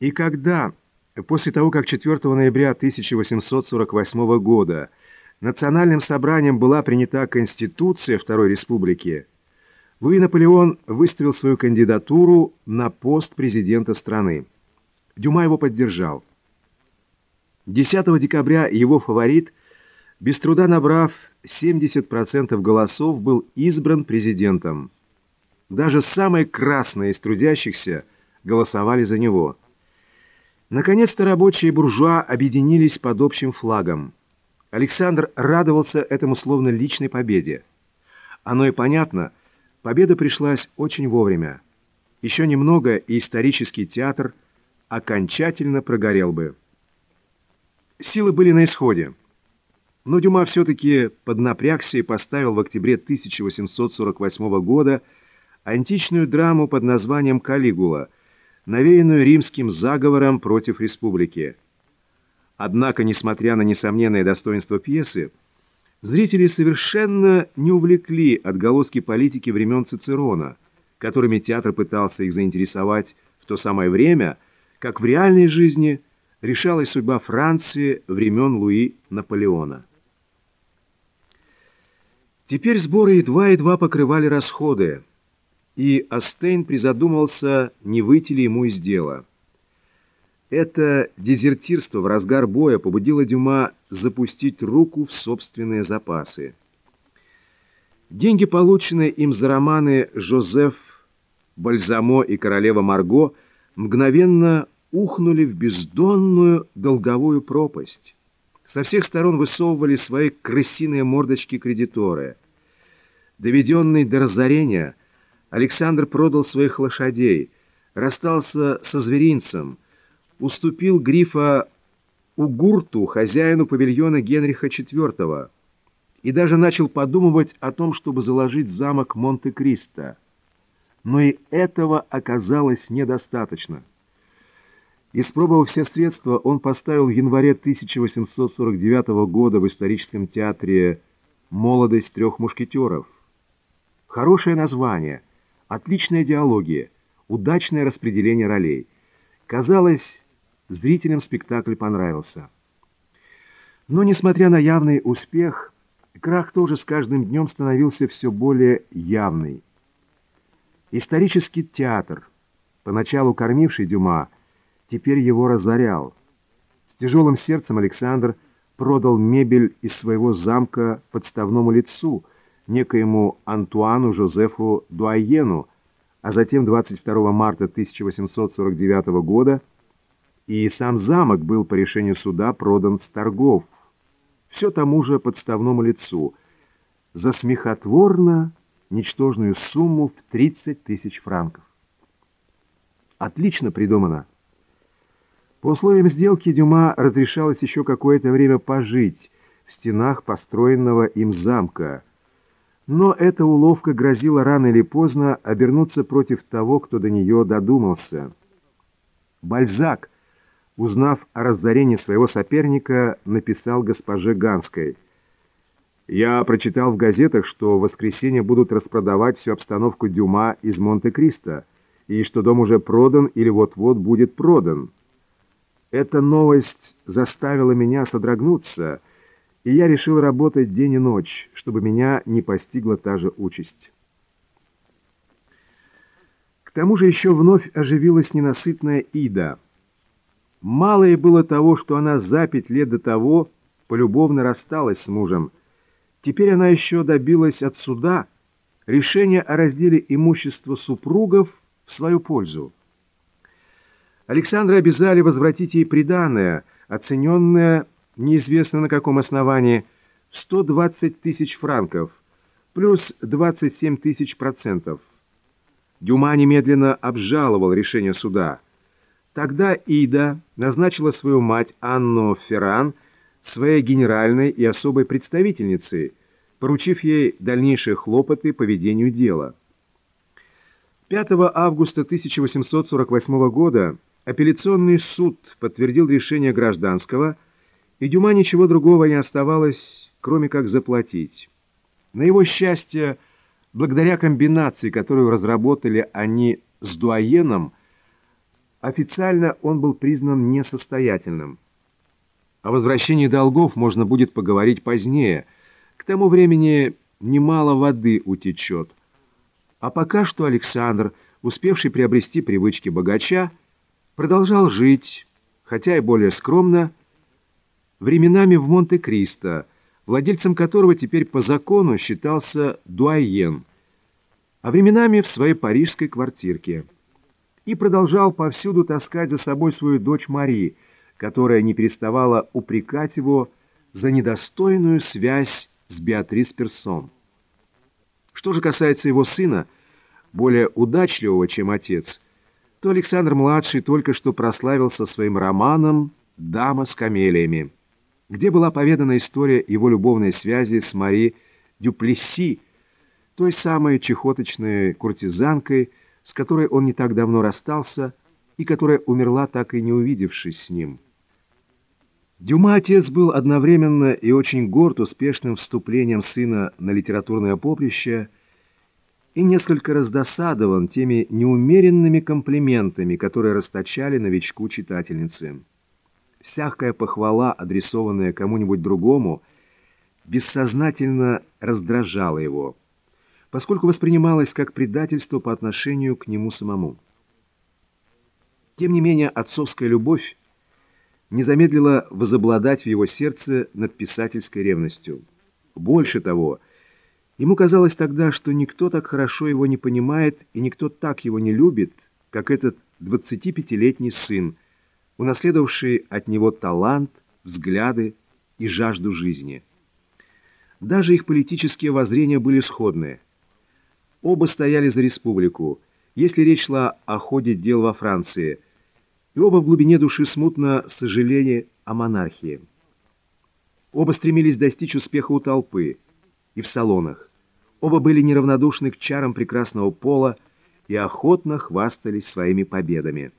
И когда, после того, как 4 ноября 1848 года Национальным собранием была принята Конституция Второй Республики, Луи Наполеон выставил свою кандидатуру на пост президента страны. Дюма его поддержал. 10 декабря его фаворит, без труда набрав 70% голосов, был избран президентом. Даже самые красные из трудящихся голосовали за него. Наконец-то рабочие буржуа объединились под общим флагом. Александр радовался этому словно личной победе. Оно и понятно, победа пришлась очень вовремя. Еще немного, и исторический театр окончательно прогорел бы. Силы были на исходе. Но Дюма все-таки поднапрягся и поставил в октябре 1848 года античную драму под названием «Калигула», навеянную римским заговором против республики. Однако, несмотря на несомненное достоинство пьесы, зрители совершенно не увлекли отголоски политики времен Цицерона, которыми театр пытался их заинтересовать в то самое время, как в реальной жизни решалась судьба Франции времен Луи Наполеона. Теперь сборы едва-едва покрывали расходы, и Астейн призадумался, не выйти ли ему из дела. Это дезертирство в разгар боя побудило Дюма запустить руку в собственные запасы. Деньги, полученные им за романы «Жозеф», «Бальзамо» и «Королева Марго», мгновенно ухнули в бездонную долговую пропасть. Со всех сторон высовывали свои крысиные мордочки кредиторы. Доведенный до разорения, Александр продал своих лошадей, расстался со зверинцем, уступил грифа Угурту, хозяину павильона Генриха IV, и даже начал подумывать о том, чтобы заложить замок Монте-Кристо. Но и этого оказалось недостаточно. Испробовав все средства, он поставил в январе 1849 года в историческом театре «Молодость трех мушкетеров». Хорошее название, отличная диалогия, удачное распределение ролей. Казалось, зрителям спектакль понравился. Но, несмотря на явный успех, крах тоже с каждым днем становился все более явный. Исторический театр, поначалу кормивший Дюма, теперь его разорял. С тяжелым сердцем Александр продал мебель из своего замка подставному лицу, некоему Антуану Жозефу Дуайену, а затем 22 марта 1849 года и сам замок был по решению суда продан с торгов, все тому же подставному лицу, за смехотворно ничтожную сумму в 30 тысяч франков. Отлично придумано. По условиям сделки Дюма разрешалось еще какое-то время пожить в стенах построенного им замка, но эта уловка грозила рано или поздно обернуться против того, кто до нее додумался. Бальзак, узнав о разорении своего соперника, написал госпоже Ганской. «Я прочитал в газетах, что в воскресенье будут распродавать всю обстановку Дюма из Монте-Кристо, и что дом уже продан или вот-вот будет продан». Эта новость заставила меня содрогнуться, и я решил работать день и ночь, чтобы меня не постигла та же участь. К тому же еще вновь оживилась ненасытная Ида. Мало ей было того, что она за пять лет до того полюбовно рассталась с мужем. Теперь она еще добилась от суда решения о разделе имущества супругов в свою пользу. Александра обязали возвратить ей приданное, оцененное, неизвестно на каком основании, в 120 тысяч франков, плюс 27 тысяч процентов. Дюма немедленно обжаловал решение суда. Тогда Ида назначила свою мать Анну Ферран своей генеральной и особой представительницей, поручив ей дальнейшие хлопоты по ведению дела. 5 августа 1848 года Апелляционный суд подтвердил решение гражданского, и Дюма ничего другого не оставалось, кроме как заплатить. На его счастье, благодаря комбинации, которую разработали они с Дуаеном, Официально он был признан несостоятельным. О возвращении долгов можно будет поговорить позднее. К тому времени немало воды утечет. А пока что Александр, успевший приобрести привычки богача, продолжал жить, хотя и более скромно, временами в Монте-Кристо, владельцем которого теперь по закону считался дуайен, а временами в своей парижской квартирке. И продолжал повсюду таскать за собой свою дочь Мари, которая не переставала упрекать его за недостойную связь с Беатрис Персон. Что же касается его сына, более удачливого, чем отец, то Александр-младший только что прославился своим романом «Дама с камелиями», где была поведана история его любовной связи с Мари Дюплесси, той самой чехоточной куртизанкой, с которой он не так давно расстался и которая умерла, так и не увидевшись с ним. Дюма отец был одновременно и очень горд успешным вступлением сына на литературное поприще и несколько раздосадован теми неумеренными комплиментами, которые расточали новичку читательницы. Всякая похвала, адресованная кому-нибудь другому, бессознательно раздражала его, поскольку воспринималась как предательство по отношению к нему самому. Тем не менее, отцовская любовь не замедлила возобладать в его сердце над писательской ревностью. Больше того, ему казалось тогда, что никто так хорошо его не понимает и никто так его не любит, как этот 25-летний сын, унаследовавший от него талант, взгляды и жажду жизни. Даже их политические воззрения были сходные. Оба стояли за республику, если речь шла о ходе дел во Франции, и оба в глубине души смутно сожалели о монархии. Оба стремились достичь успеха у толпы и в салонах. Оба были неравнодушны к чарам прекрасного пола и охотно хвастались своими победами.